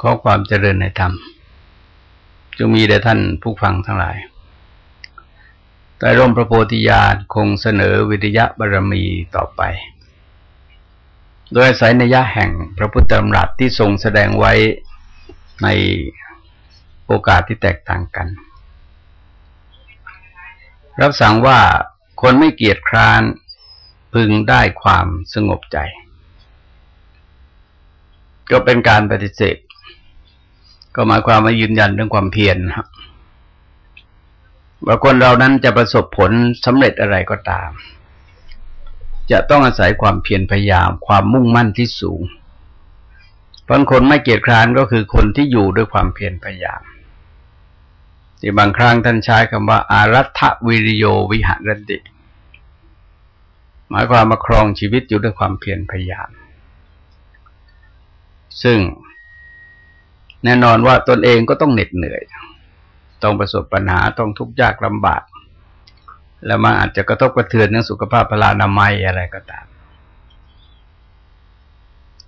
ขอความเจริญในธรรมจงมีแด่ท่านผู้ฟังทั้งหลายใต้ร่มพระโพธิญาณคงเสนอวิทยะบารมีต่อไป โดยอาศัยนยะแห่งพระพุทธธรรมรัตที่ทรงแสดงไว้ในโอกาสที่แตกต่างกัน รับสั่งว่าคนไม่เกียจคร้านพึงได้ความสงบใจ ก็เป็นการปฏิเสธ ก็หมายความมายืนยันเรื่องความเพียรครับว่าคนเรานั้นจะประสบผลสำเร็จอะไรก็ตาม จะต้องอาศัยความเพียรพยายาม ความมุ่งมั่นที่สูงเพราะคนไม่เกียจคร้านก็คือคนที่อยู่ด้วยความเพียรพยายามที่บางครั้งท่านใช้คำว่า อารัฐวิริโยวิหารติหมายความมาครองชีวิตอยู่ด้วยความเพียรพยายาม ซึ่ง แน่นอนว่าตนเองก็ต้องเหน็ดเหนื่อย ต้องประสบปัญหาต้องทุกข์ยากลำบาก แล้วมันอาจจะกระทบกระเทือนเรื่องสุขภาพพลานามัยอะไรก็ตาม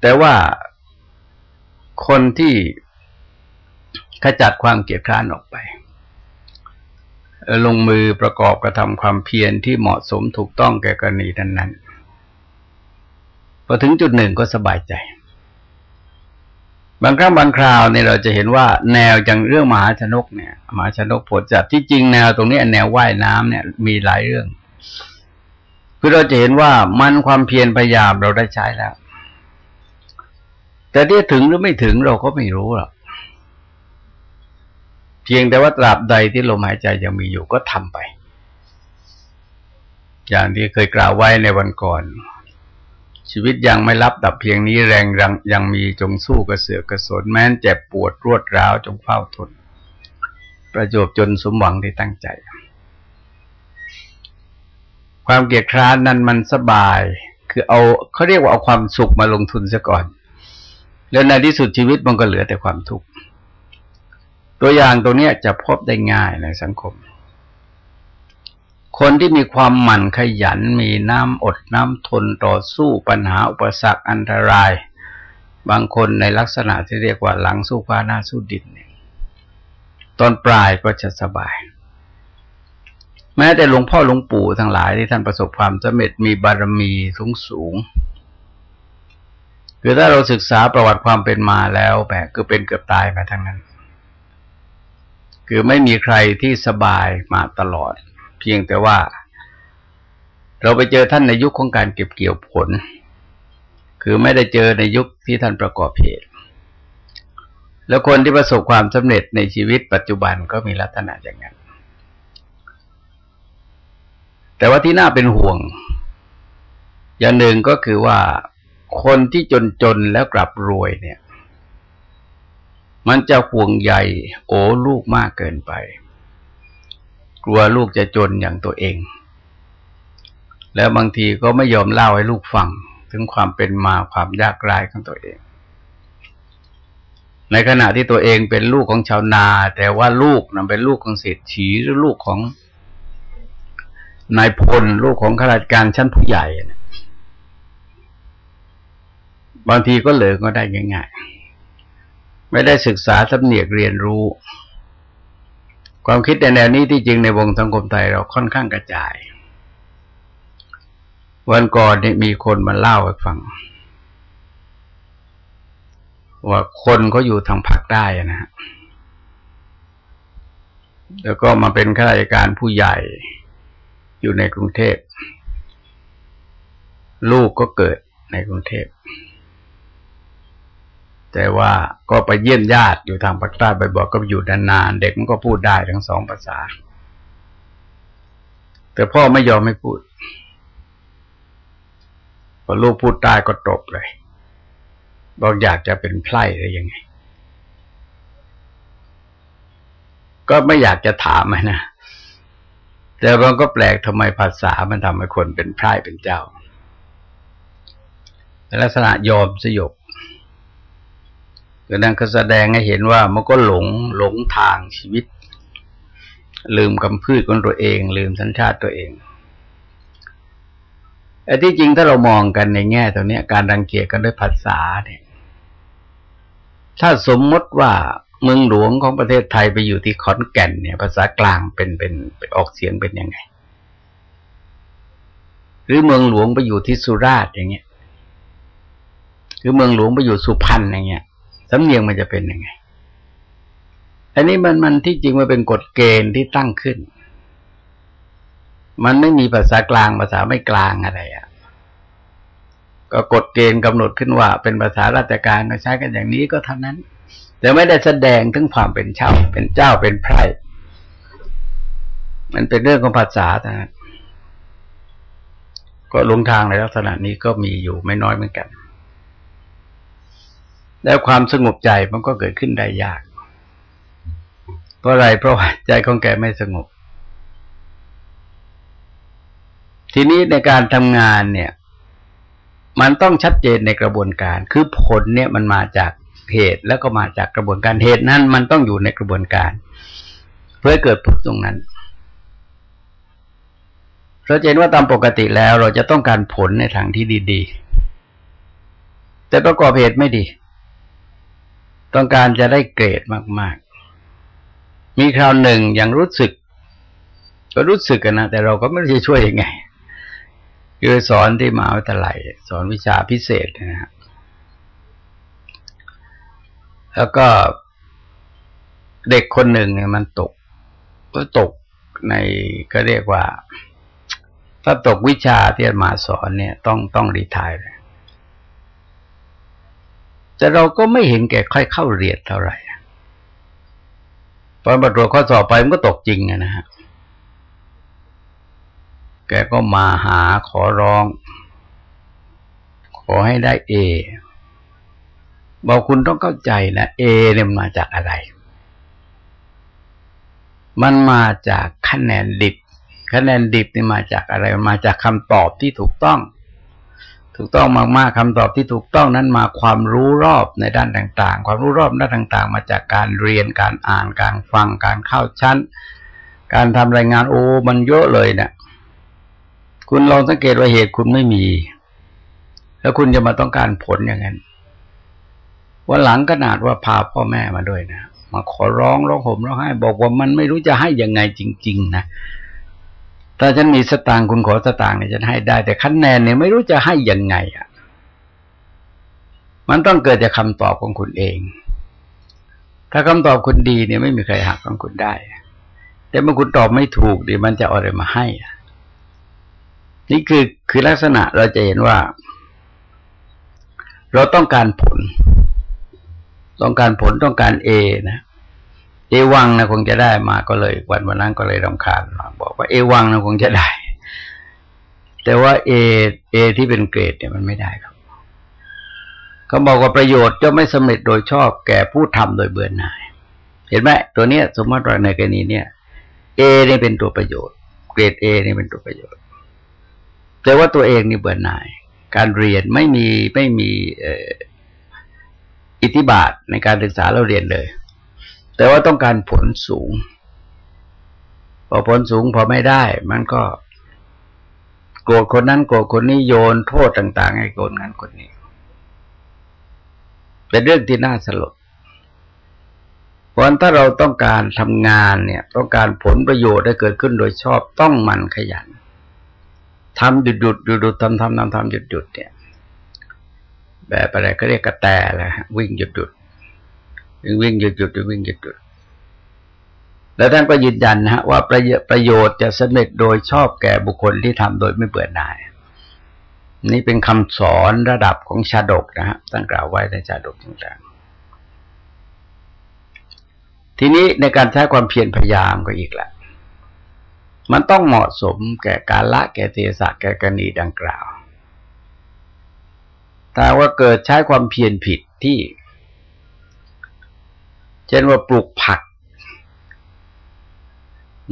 แต่ว่าคนที่ขจัดความเกลียดคร้านออกไป ลงมือประกอบกระทำความเพียรที่เหมาะสมถูกต้องแก่กรณีนั้นๆพอถึงจุดหนึ่งก็สบายใจ บางครั้งบางคราวเนี่ยเราจะเห็นว่าแนวอย่างเรื่องมหาชนกเนี่ยมหาชนกผลจัดที่จริงแนวตรงนี้แนวว่ายน้ำเนี่ยมีหลายเรื่องคือเราจะเห็นว่ามันความเพียรพยายามเราได้ใช้แล้ว แต่ที่ถึงหรือไม่ถึงเราก็ไม่รู้หรอกเพียงแต่ว่าตราบใดที่ลมหายใจยังมีอยู่ก็ทำไป อย่างที่เคยกล่าวไว้ในวันก่อน ชีวิตยังไม่รับดับเพียงนี้แรงยังยังมีจงสู้กระเสือกกระสนแม้นเจ็บปวดรวดร้าวจงเฝ้าทน ประโยชน์จนสมหวังที่ตั้งใจ ความเกียดคร้านนั้นมันสบาย คือเอาเขาเรียกว่าเอาความสุขมาลงทุนซะก่อน แล้วในที่สุดชีวิตมันก็เหลือแต่ความทุกข์ตัวอย่างตัวนี้จะพบได้ง่ายในสังคม คนที่มีความหมั่นขยันมีน้ำอดน้ำทนต่อสู้ปัญหาอุปสรรคอันตราย บางคนในลักษณะที่เรียกว่าหลังสู้ฟ้าหน้าสู้ดินเนี่ยตอนปลายก็จะสบาย แม้แต่หลวงพ่อหลวงปู่ทั้งหลายที่ท่านประสบความสำเร็จมีบารมีสูงสูงคือถ้าเราศึกษาประวัติความเป็นมาแล้วแบบก็เป็นเกือบตายมาทั้งนั้น คือไม่มีใครที่สบายมาตลอด เพียงแต่ว่า เราไปเจอท่านในยุคของการเก็บเกี่ยวผล คือไม่ได้เจอในยุคที่ท่านประกอบเหตุ แล้วคนที่ประสบความสำเร็จในชีวิตปัจจุบันก็มีลักษณะอย่างนั้น แต่ว่าที่น่าเป็นห่วง อย่างหนึ่งก็คือว่าคนที่จนๆแล้วกลับรวยเนี่ย มันจะห่วงใยโอ้ลูกมากเกินไป ลัวลูกจะจนอย่างตัวเอง แล้วบางทีก็ไม่ยอมเล่าให้ลูกฟัง ถึงความเป็นมาความยากไร้ของตัวเอง ในขณะที่ตัวเองเป็นลูกของชาวนา แต่ว่าลูกนั้นเป็นลูกของเศรษฐีหรือลูกของนายพลลูกของข้าราชการชั้นผู้ใหญ่ บางทีก็เหลือก็ได้ง่ายๆ ไม่ได้ศึกษาสำเนียกเรียนรู้ ความคิดในแนวนี้ที่จริงในวงสังคมไทยเราค่อนข้างกระจาย วันก่อนนี่มีคนมาเล่าให้ฟัง ว่าคนเขาอยู่ทางภาคใต้นะฮะแล้วก็มาเป็นข้าราชการผู้ใหญ่อยู่ในกรุงเทพ ลูกก็เกิดในกรุงเทพ แต่ว่าก็ไปเยี่ยมญาติอยู่ทางภาคใต้บ่อยๆก็อยู่นานๆเด็กมันก็พูดได้ทั้งสองภาษา แต่พ่อไม่ยอมไม่พูดพอลูกพูดได้ก็ตบเลย บอกอยากจะเป็นไพร่หรือยังไง ก็ไม่อยากจะถามนะแต่มันก็แปลกทำไมภาษามันทำให้คนเป็นไพร่เป็นเจ้าลักษณะยอมสยบ ก็นั่นก็แสดงให้เห็นว่ามันก็หลงหลงทางชีวิต ลืมกำพืชของตัวเอง ลืมสัญชาติตัวเองไอ้ที่จริงถ้าเรามองกันในแง่ตรงนี้การรังเกียจกันด้วยภาษาเนี่ยถ้าสมมติว่าเมืองหลวงของประเทศไทยไปอยู่ที่ขอนแก่นเนี่ย ภาษากลางเป็นเป็นออกเสียงเป็นยังไง หรือเมืองหลวงไปอยู่ที่สุราษฎร์อย่างเงี้ย หรือเมืองหลวงไปอยู่สุพรรณอย่างเงี้ย สำเนียงมันจะเป็นยังไง อันนี้มันมันที่จริงมันเป็นกฎเกณฑ์ที่ตั้งขึ้น มันไม่มีภาษากลางภาษาไม่กลางอะไรอะ่ะ ก็กฎเกณฑ์กำหนดขึ้นว่า เป็นภาษาราชการก็ใช้กันอย่างนี้ก็เท่านั้น แต่ไม่ได้แสดงถึงความเป็นเช่า เป็นเจ้าเป็นไพร่ มันเป็นเรื่องของภาษาแต่ก็ลงทางในลักษณะนี้ก็มีอยู่ไม่น้อยเหมือนกัน แล้วความสงบใจมันก็เกิดขึ้นได้ยาก เพราะอะไรเพราะใจของแกไม่สงบ ทีนี้ในการทำงานเนี่ย มันต้องชัดเจนในกระบวนการ คือผลเนี่ยมันมาจากเหตุแล้วก็มาจากกระบวนการเหตุนั้น มันต้องอยู่ในกระบวนการ เพื่อเกิดผลตรงนั้นเราเห็นว่าตามปกติแล้วเราจะต้องการผลในทางที่ดี ๆ แต่ประกอบเหตุไม่ดี ต้องการจะได้เกรดมาก ๆ มีคราวหนึ่งยังรู้สึก ก็รู้สึกกันนะแต่เราก็ไม่รู้จะช่วยยังไงคือสอนที่มาวิทยาลัยสอนวิชาพิเศษนะฮะแล้วก็เด็กคนหนึ่งเนี่ยมันตก ก็ตกในก็เรียกว่า ถ้าตกวิชาที่มาสอนเนี่ย ต้องต้องรีทายเลย แต่เราก็ไม่เห็นแกค่อยเข้าเรียนเท่าไหร่พอมาตรวจข้อสอบไปมันก็ตกจริงนะฮะ แกก็มาหาขอร้อง ขอให้ได้เอบอกคุณต้องเข้าใจนะเอเนี่ยมันมาจากอะไร มันมาจากคะแนนดิบ คะแนนดิบนี่มาจากอะไร มาจากคำตอบที่ถูกต้อง ถูกต้องมากๆคำตอบที่ถูกต้องนั้นมาความรู้รอบในด้านต่าง ๆ ความรู้รอบด้านต่าง ๆ มาจากการเรียนการอ่านการฟังการเข้าชั้น การทำรายงานโอ้มันเยอะเลยเนะี่ยคุณลองสังเกตว่าเหตุคุณไม่มี แล้วคุณจะมาต้องการผลอย่างนั้นวันหลังขนาดว่าพาพ่อแม่มาด้วยนะมาขอร้องร้องห่มร้องไห้ บอกว่ามันไม่รู้จะให้ยังไงจริง ๆ นะ ถ้าฉันมีสตางค์คุณขอสตางค์เนี่ยฉันให้ได้ แต่คะแนนเนี่ยไม่รู้จะให้ยังไงอะ มันต้องเกิดจากคาตอบของคุณเอง ถ้าคำตอบคุณดีเนี่ยไม่มีใครหักของคุณได้ แต่เมื่อคุณตอบไม่ถูกดีมันจะเอาอะไรมาให้นี่คือคือลักษณะเราจะเห็นว่า เราต้องการผล ต้องการผลต้องการเอนะ เอวังนะคงจะได้มาก็เลย วันวันนั้นก็เลยรำคาญบอกว่าเอวังนะคงจะได้ แต่ว่าเอเอที่เป็นเกรดเนี่ยมันไม่ได้ครับเขาบอกว่าประโยชน์จะไม่สำเร็จโดยชอบแก่ผู้ทำโดยเบื่อหน่าย เห็นไหมตัวเนี้ย สมมติว่าในกรณีเนี่ยเอเนี่ยเป็นตัวประโยชน์ เกรดเอเนี่ยเป็นตัวประโยชน์ แต่ว่าตัวเองนี่เบื่อหน่าย การเรียนไม่มีไม่มีอิทธิบาทในการศึกษาเราเรียนเลย แต่ว่าต้องการผลสูง พอผลสูงพอไม่ได้ มันก็ โกรธคนนั้นโกรธคนนี้โยนโทษต่าง ๆ ให้คนนั้นคนนี้ เป็นเรื่องที่น่าสลดเพราะถ้าเราต้องการทำงานเนี่ย ต้องการผลประโยชน์ได้เกิดขึ้นโดยชอบต้องมันขยันทำหยุดหยุดหยุดหยุดทำทำทำทำหยุดหยุดเนี่ย แบบอะไรก็เรียกกระแตแหละวิ่งหยุดหยุด วิ่งหยุดหยุดวิ่งหยุดหยุดแล้วท่านก็ยืนยันนะฮะว่าประโยชน์จะสำเร็จโดยชอบแก่บุคคลที่ทำโดยไม่เบื่อหน่าย นี่เป็นคำสอนระดับของชาดกนะฮะตั้งกล่าวไว้ในชาดกต่างๆ ทีนี้ในการใช้ความเพียรพยายามก็อีกแหละ มันต้องเหมาะสมแก่การละแก่เทศะแก่กรณีดังกล่าวถ้าว่าเกิดใช้ความเพียรผิดที่ เช่นว่าปลูกผัก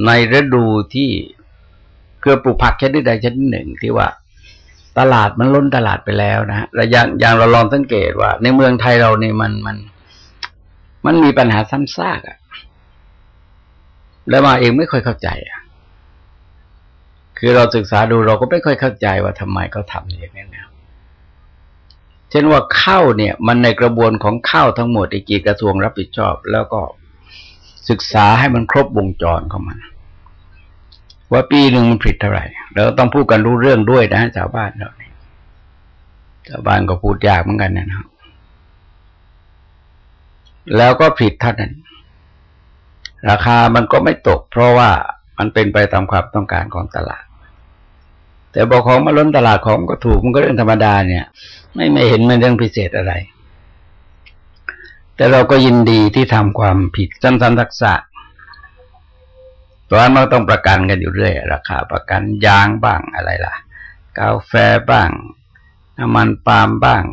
ในฤดูที่คือปลูกผักชนิดใดชนิดหนึ่งที่ว่าตลาดมันล้นตลาดไปแล้วนะฮะแล้วอย่างอย่างเราลองสังเกตว่า ในเมืองไทยเราเนี่ยมันมัน มันมีปัญหาซ้ำซากอะ่ะ แล้วมาเองไม่ค่อยเข้าใจอะ คือเราศึกษาดูเราก็ไม่ค่อยเข้าใจว่าทำไมเขาทำอย่างนี้นะ ช่ช่นว่าข้าวเนี่ย มันในกระบวนของข้าวทั้งหมดอีกกี่กระทรวงรับผิดชอบ แล้วก็ศึกษาให้มันครบวงจรของมัน ว่าปีหนึ่งมันผลิตเท่าไหร่แล้วต้องพูดกันรู้เรื่องด้วยนะชาวบ้านเราเนี่ยชาวบ้านก็พูดยากเหมือนกันนะครับแล้วก็ผลิตเท่านั้น ราคามันก็ไม่ตก เพราะว่ามันเป็นไปตามความต้องการของตลาด แต่บอกของมาล้นตลาดของก็ถูกมันก็เรื่องธรรมดาเนี่ย ไม่ไม่เห็นมันเรื่องพิเศษอะไร แต่เราก็ยินดีที่ทำความผิดซ้ำๆทักษะเพราะมันต้องประกันกันอยู่เรื่อย ราคาประกันยางบ้างอะไรล่ะ กาแฟบ้างน้ำมันปาล์มบ้าง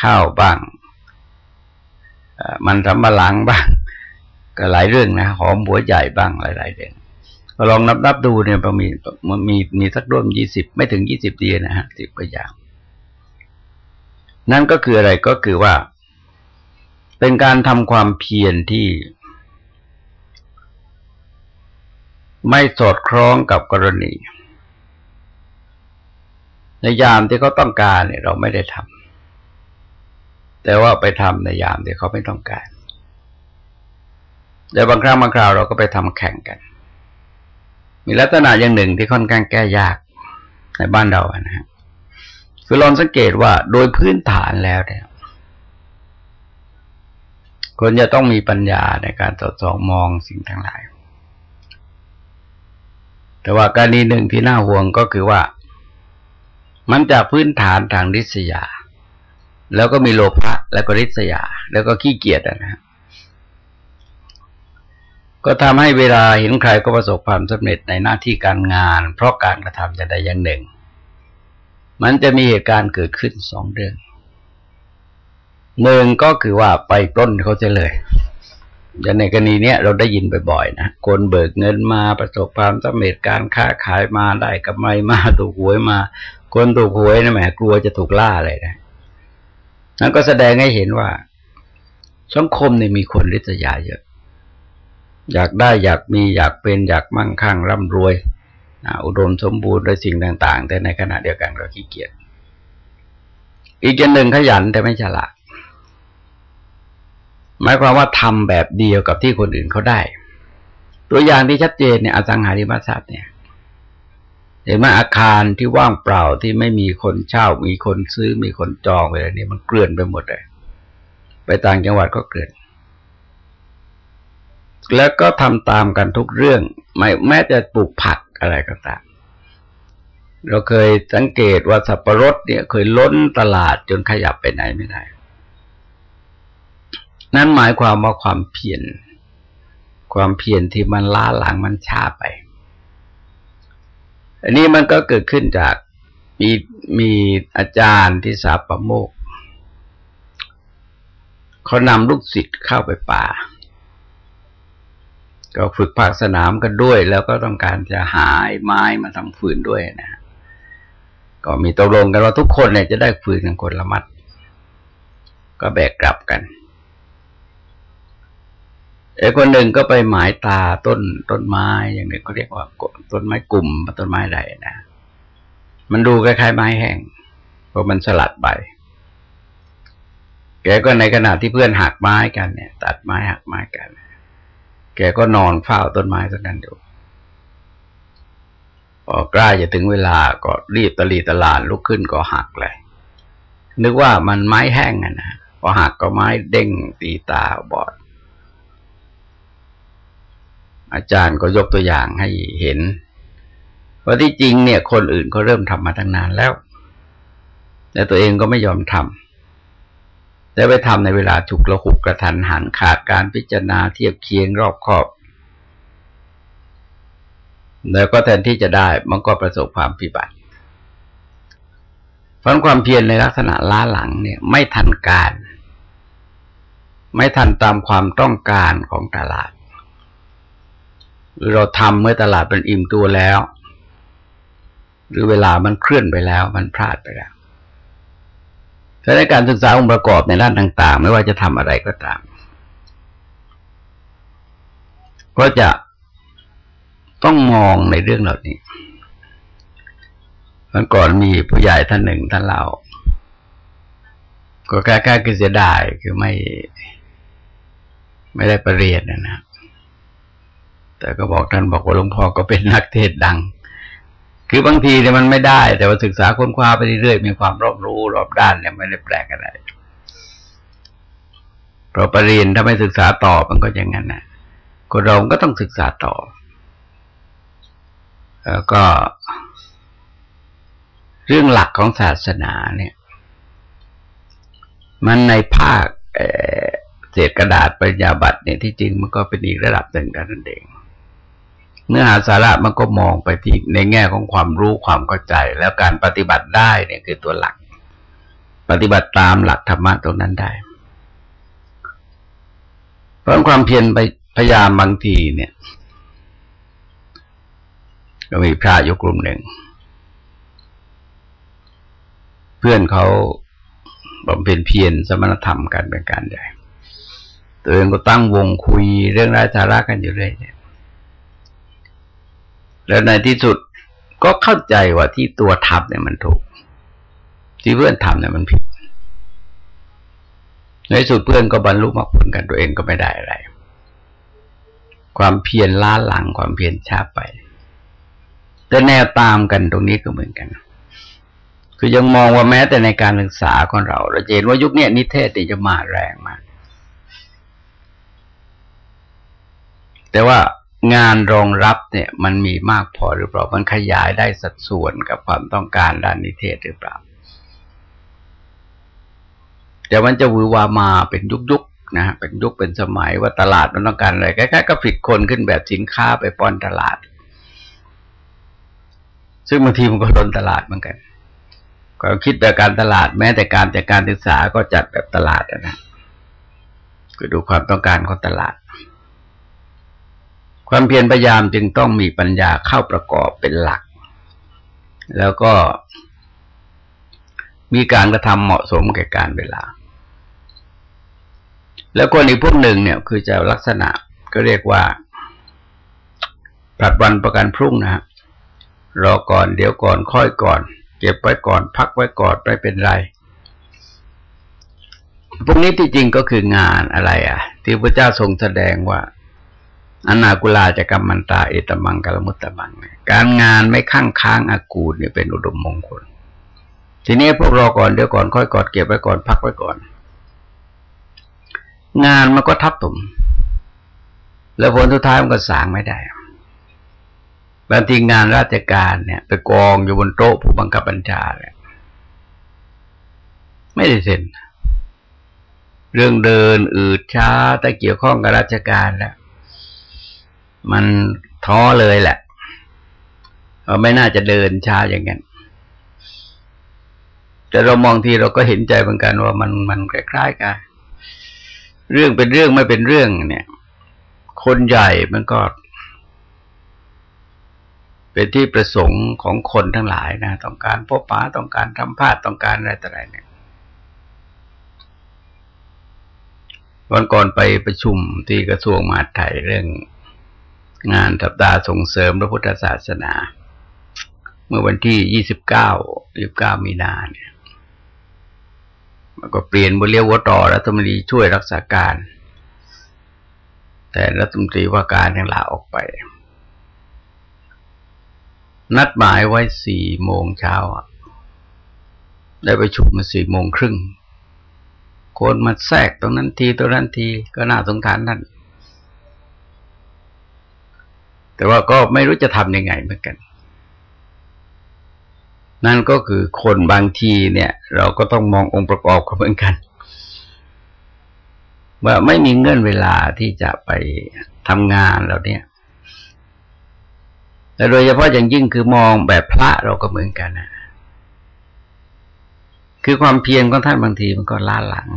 ข้าวบ้างมันสำปะหลังบ้าง ก็หลายเรื่องนะหอมหัวใหญ่บ้างหลายๆเรื่อง ลองนับนับดูเนี่ยมันมีมันมีมีสักร่วมยี่สิบไม่ถึงยี่สิบเดียนะฮะสิบกว่าอย่าง นั่นก็คืออะไรก็คือว่า เป็นการทำความเพียรที่ ไม่สอดคล้องกับกรณี ในยามที่เขาต้องการเนี่ย เราไม่ได้ทำแต่ว่าไปทำในยามที่เขาไม่ต้องการแต่บางครั้งบางคราวเราก็ไปทำแข่งกัน มีลักษณะอย่างหนึ่งที่ค่อนข้างแก้ยากในบ้านเรานะฮะคือลองสังเกตว่าโดยพื้นฐานแล้วเนี่ยคนจะต้องมีปัญญาในการตรวจสอบมองสิ่งทั้งหลาย แต่ว่าการนี้หนึ่งที่น่าห่วงก็คือว่า มันจากพื้นฐานทางริษยา แล้วก็มีโลภะแล้วก็ริษยา แล้วก็ขี้เกียจนะฮะ ก็ทำให้เวลาเห็นใครก็ประสบความสำเร็จในหน้าที่การงาน เพราะการกระทำจะใดอย่างหนึ่ง มันจะมีเหตุการณ์เกิดขึ้นสองเรื่องหนึ่งก็คือว่าไปต้นเขาจะเลยอย่างในกรณีเนี้ยเราได้ยินบ่อยๆนะคนเบิกเงินมาประสบความสำเร็จการค้าขายมาได้กำไรมาถูกหวยมา คนถูกหวยนะแหมกลัวจะถูกล่าอะไรนะนั่นก็แสดงให้เห็นว่า สังคมเนี่ยมีคนริษยาเยอะ อยากได้อยากมีอยากเป็นอยากมั่งคั่งร่ำรวยอุดมสมบูรณ์ด้วยสิ่งต่าง ๆ แต่ในขณะเดียวกันก็ขี้เกียจอีกอย่างหนึ่งขยันแต่ไม่ฉลาดหมายความว่าทำแบบเดียวกับที่คนอื่นเขาได้ ตัวอย่างที่ชัดเจนเนี่ยอสังหาริมทรัพย์เนี่ยเห็นไหมอาคารที่ว่างเปล่าที่ไม่มีคนเช่า มีคนซื้อมีคนจองอะไรนี่มันเกลื่อนไปหมดเลย ไปต่างจังหวัดก็เกลื่อน แล้วก็ทำตามกันทุกเรื่องไม่แม้จะปลูกผักอะไรก็ตาม เราเคยสังเกตว่าสับปะรดเนี่ย เคยล้นตลาดจนขยับไปไหนไม่ได้ นั่นหมายความว่าความเพียรความเพียรที่มันล้าหลังมันช้าไป อันนี้มันก็เกิดขึ้นจากมีมีอาจารย์ที่สาปะโมกเขานำลูกศิษย์เข้าไปป่า ก็ฝึกภาคสนามกันด้วย แล้วก็ต้องการจะหาไม้มาทำฟืนด้วยนะก็มีตกลงกันว่าทุกคนเนี่ยจะได้ฟืนกันคนละมัด ก็แบกกลับกันไอ้คนหนึ่งก็ไปหมายตาต้นต้นไม้อย่างนี้เขาเรียกว่าต้นไม้กลุ่มต้นไม้ใดนะมันดูคล้ายๆไม้แห้งเพราะมันสลัดใบแกก็ในขณะที่เพื่อนหักไม้กันเนี่ย ตัดไม้หักไม้กัน แกก็นอนเฝ้าต้นไม้ต้นนั้นอยู่พอใกล้จะถึงเวลาก็รีบตะลีตะลานลุกขึ้นก็หักเลย นึกว่ามันไม้แห้งอะนะพอหักก็ไม้เด้งตีตาบอด อาจารย์ก็ยกตัวอย่างให้เห็นว่าที่จริงเนี่ย คนอื่นเขาเริ่มทำมาตั้งนานแล้ว แต่ตัวเองก็ไม่ยอมทำ แล้ไปทำในเวลาฉุกระหุกกระทันหันขาดการพิจารณาเทียบเคียงรอบคอบ แล้วก็แทนที่จะได้มันก็ประสบความพิบัติเพราะความเพียรในลักษณะล้าหลังเนี่ย ไม่ทันการ ไม่ทันตามความต้องการของตลาด หรือเราทำเมื่อตลาดเป็นอิ่มตัวแล้ว หรือเวลามันเคลื่อนไปแล้ว มันพลาดไปแล้ว ถ้าในการศึกษาองค์ประกอบในด้านต่าง ๆ ไม่ว่าจะทำอะไรก็ตาม ก็จะต้องมองในเรื่องเหล่านี้มันก่อนมีผู้ใหญ่ท่านหนึ่งท่านเล่าก็กล้าๆคือเสียดายคือไม่ ไม่ได้ประเรียนนะนะแต่ก็บอกท่านบอกว่าหลวงพ่อก็เป็นนักเทศดัง คือบางทีเนี่ยมันไม่ได้ แต่ว่าศึกษาค้นคว้าไปเรื่อยๆมีความรอบรู้รอบด้านเนี่ยไม่ได้แปลกอะไรเพราะปรริญญาถ้าไม่ศึกษาต่อมันก็อย่างนั้นนะคนเราก็ต้องศึกษาต่อ แล้วก็ เรื่องหลักของศาสนาเนี่ย มันในภาคเศษกระดาษปริญญาบัตรเนี่ยที่จริงมันก็เป็นอีกระดับหนึ่งนั่นเอง เนื้อหาสาระมันก็มองไปที่ในแง่ของความรู้ความเข้าใจ แล้วการปฏิบัติได้เนี่ยคือตัวหลัก ปฏิบัติตามหลักธรรมะตรงนั้นได้ เพราะความเพียรไปพยายามบางทีเนี่ย ก็มีพระยู่กลุ่มหนึ่ง เพื่อนเขาบำเพ็ญเพียรสมณธรรมกันเป็นการใหญ่ตัวเองก็ตั้งวงคุยเรื่องรายสาระกันอยู่เรื่อย แล้วในที่สุดก็เข้าใจว่าที่ตัวทำเนี่ยมันถูก ที่เพื่อนทำเนี่ยมันผิด ในสุดเพื่อนก็บรรลุมรรคผลกันตัวเองก็ไม่ได้อะไร ความเพียรล้าหลังความเพียรช้าไป แต่แนวตามกันตรงนี้ก็เหมือนกัน คือยังมองว่าแม้แต่ในการศึกษาของเรา เราเห็นว่ายุคนี้นิเทศจะมาแรงมาก แต่ว่า งานรองรับเนี่ยมันมีมากพอหรือเปล่า มันขยายได้สัดส่วนกับความต้องการด้านนิเทศหรือเปล่า แต่มันจะวือวามาเป็นยุคยุคนะเป็นยุคเป็นสมัยว่าตลาดมันต้องการอะไรคล้ายๆก็ผิดคนขึ้นแบบสินค้าไปป้อนตลาด ซึ่งบางทีมันก็ล้นตลาดเหมือนกันก็คิดแบบการตลาดแม้แต่การจัดการศึกษาก็จัดแบบตลาดนะก็ดูความต้องการของตลาด ความเพียรพยายามจึงต้องมีปัญญาเข้าประกอบเป็นหลัก แล้วก็มีการกระทำเหมาะสมแก่การเวลา แล้วคนอีกพวกหนึ่งเนี่ยคือจะลักษณะก็เรียกว่าผลัดวันประกันพรุ่งนะฮะรอก่อนเดี๋ยวก่อนค่อยก่อน เก็บไว้ก่อน พักไว้ก่อนไม่เป็นไร พวกนี้ที่จริงก็คืองานอะไร อะ ที่พระเจ้าทรงแสดงว่า อนากุลาจะกรรมันตาเอตมังกลมุตตะมัง การงานไม่ข้างค้างอากูดเนี่ยเป็นอุดมมงคล ทีนี้พวกรอก่อนเดี๋ยวก่อนค่อยกอดเก็บไว้ก่อนพักไว้ก่อน งานมันก็ทับถมแล้วผลสุดท้ายมันก็สางไม่ได้บางทีงานราชการเนี่ย ไปกองอยู่บนโต๊ะผู้บังคับบัญชาเนี่ยไม่ได้เซ็นเรื่องเดินอืดช้าแต่เกี่ยวข้องกับราชการแล้ว มันท้อเลยแหละไม่น่าจะเดินช้าอย่างนั้นแต่เรามองทีเราก็เห็นใจเหมือนกันว่ามันมันคล้ายๆกัน เรื่องเป็นเรื่องไม่เป็นเรื่อง เนี่ย คนใหญ่มันก็ เป็นที่ประสงค์ของคนทั้งหลายนะต้องการพบปะต้องการทำพาดต้องการอะไรต่ออะไรเนี่ยวันก่อนไปประชุมที่กระทรวงมหาดไทยเรื่อง งานสัปดาห์ส่งเสริมพระพุทธศาสนา เมื่อวันที่ยี่สิบเก้ายี่บเก้ามีนาเนี่ยมันก็เปลี่ยนบรเรียกว่าต่อรัฐมนตรีช่วยรักษาการ แต่รัฐมนตรีว่าการยังลาออกไป นัดหมายไว้สี่โมงเช้าได้ไปชุมมาสี่โมงครึ่งคนมาแทรกตรงนั้นทีตรงนั้นทีก็น่าสงสารนั่น แต่ว่าก็ไม่รู้จะทำยังไงเหมือนกัน นั่นก็คือคนบางทีเนี่ย เราก็ต้องมององค์ประกอบเขาเหมือนกันว่าไม่มีเงื่อนเวลาที่จะไปทำงานเราเนี่ยแต่โดยเฉพาะอย่างยิ่งคือมองแบบพระเราก็เหมือนกันนะคือความเพียรของท่านบางทีมันก็ล้าหลัง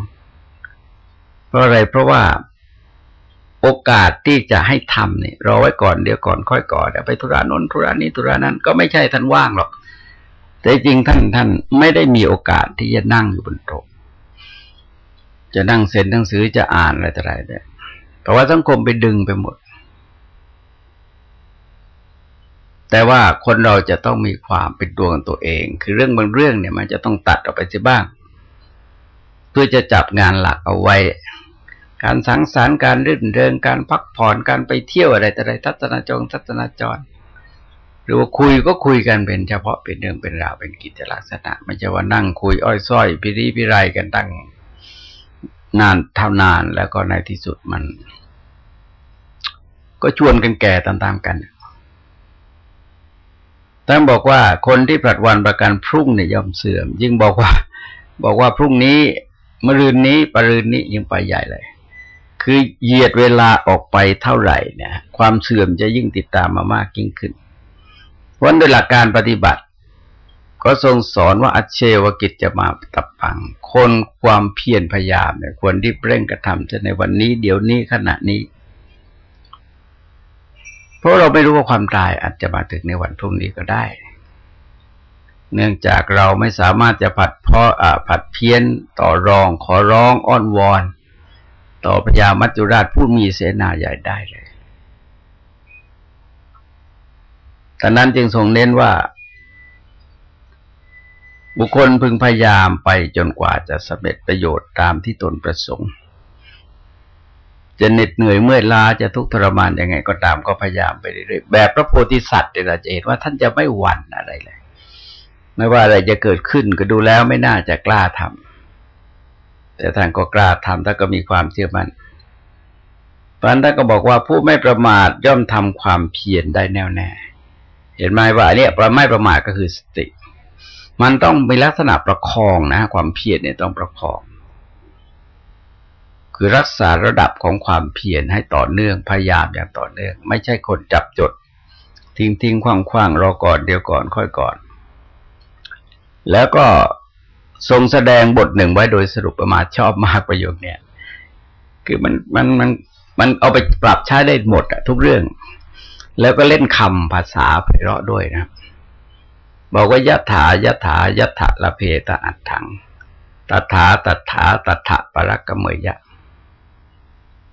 เพราะอะไรเพราะว่า โอกาสที่จะให้ทำเนี่ยรอไว้ก่อนเดี๋ยวก่อนค่อยก่อนเดี๋ยวไปธุระนนธุระนี้ธุระนั้นก็ไม่ใช่ท่านว่างหรอก แต่จริงท่านท่านไม่ได้มีโอกาสที่จะนั่งอยู่บนโต๊ะจะนั่งเซ็นหนังสือจะอ่านอะไรต่ออะไรเนี่ยเพราะว่าสังคมไปดึงไปหมด แต่ว่าคนเราจะต้องมีความเป็นตัวของตัวเอง คือเรื่องบางเรื่องเนี่ยมันจะต้องตัดออกไปสิบ้าง เพื่อจะจับงานหลักเอาไว้ การสังสรรค์การรื่นเริงการพักผ่อนการไปเที่ยวอะไรแต่ไรทัศนจงทัศนจร หรือว่าคุยก็คุยกันเป็นเฉพาะเป็นเรื่องเป็นราวเป็นกิจลักษณะ ไม่ใช่ว่านั่งคุยอ้อยส้อยพิริพิไรกันตั้งนานเท่านานแล้วก็ในที่สุดมัน ก็ชวนกันแก่ตามๆกันท่านบอกว่าคนที่ผลัดวันประกันพรุ่งเนี่ยย่อมเสื่อม ยิ่งบอกว่า บอกว่าพรุ่งนี้มรืนนี้ปรืนนี้ยิ่งไปใหญ่เลย คือเหยียดเวลาออกไปเท่าไหร่เนี่ย ความเสื่อมจะยิ่งติดตามมามากยิ่งขึ้นเพราะโดยหลักการปฏิบัติ ก็ทรงสอนว่าอัจเชวกิจจะมาตับปัง คนความเพียรพยายามเนี่ยควรที่เร่งกระทำจะในวันนี้ เดี๋ยวนี้ขณะนี้ เพราะเราไม่รู้ว่าความตายอาจจะมาถึงในวันพรุ่งนี้ก็ได้ เนื่องจากเราไม่สามารถจะผัดเพาะผัดเพี้ยนต่อรองขอร้องอ้อนวอน ต่อพญามัจจุราชผู้มีเสนาใหญ่ได้เลยแต่นั้นจึงทรงเน้นว่า บุคคลพึงพยายามไปจนกว่าจะสำเร็จประโยชน์ตามที่ตนประสงค์จะเหน็ดเหนื่อยเมื่อยล้าจะทุกข์ทรมานยังไง ก็ตามก็พยายามไปเรื่อยๆแบบพระโพธิสัตว์เราจะเห็นว่าท่านจะไม่หวั่นอะไรเลย ไม่ว่าอะไรจะเกิดขึ้นก็ดูแล้วไม่น่าจะกล้าทำ แต่ท่านก็กล้าทำท่านก็มีความเชื่อมัน่นพระท่านก็บอกว่าผู้ไม่ประมาทย่อมทำความเพียรได้แน่วแน่ เห็นไหมว่าเนี่ยประไม่ประมาทก็คือสติ มันต้องมีลักษณะประคองนะ ความเพียรเนี่ยต้องประคอง คือรักษาระดับของความเพียรให้ต่อเนื่องพยายามอย่างต่อเนื่อง ไม่ใช่คนจับจด ทิ้งทิ้งคว่างคว่างรอก่อนเดี๋ยวก่อนค่อยก่อน แล้วก็ ทรงแสดงบทหนึ่งไว้โดยสรุปประมาชอบมากประโยคเนี่ยคือมันมันมันมันเอาไปปรับใช้ได้หมดอะทุกเรื่อง แล้วก็เล่นคำภาษาไพเราะด้วยนะ บอกว่ายะถายะถายะถะละเพตะอัตถังตถาตถาตถะปรักกเมยะ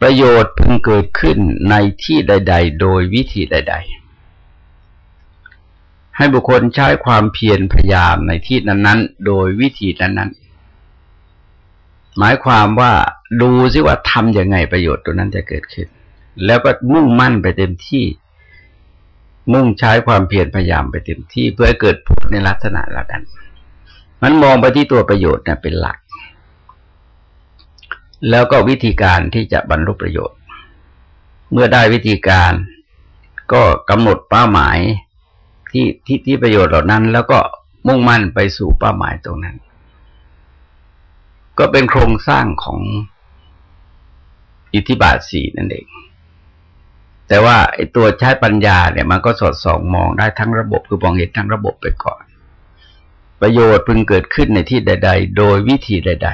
ประโยชน์พึงเกิดขึ้นในที่ใด ๆ โดยวิธีใด ๆ ให้บุคคลใช้ความเพียรพยายามในที่นั้น ๆ โดยวิธีนั้นๆ หมายความว่าดูซิว่าทำยังไงประโยชน์ตัวนั้นจะเกิดขึ้น แล้วก็มุ่งมั่นไปเต็มที่ มุ่งใช้ความเพียรพยายามไปเต็มที่เพื่อให้เกิดผลในลักษณะละกัน มันมองไปที่ตัวประโยชน์น่ะเป็นหลัก แล้วก็วิธีการที่จะบรรลุประโยชน์ เมื่อได้วิธีการก็กำหนดเป้าหมาย ที่ที่ที่ประโยชน์เหล่านั้น แล้วก็มุ่งมั่นไปสู่เป้าหมายตรงนั้น ก็เป็นโครงสร้างของอิทธิบาทสี่นั่นเอง แต่ว่าไอ้ตัวใช้ปัญญาเนี่ยมันก็สอดส่องมองได้ทั้งระบบคือมองเห็นทั้งระบบไปก่อน ประโยชน์พึงเกิดขึ้นในที่ใด ๆ โดยวิธีใด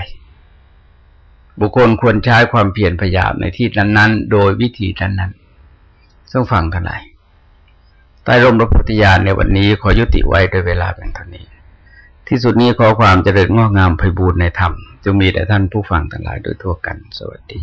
ๆ บุคคลควรใช้ความเพียรพยายามในที่นั้น ๆ โดยวิธีนั้นๆต้องฟังกันไหน ใต้ร่มพระพุทธญาณในวันนี้ขอยุติไว้โดยเวลาเพียงเท่านี้ ที่สุดนี้ขอความเจริญงอกงามไพบูรณ์ในธรรมจงมีแด่ท่านผู้ฟังทั้งหลายโดยทั่วกัน สวัสดี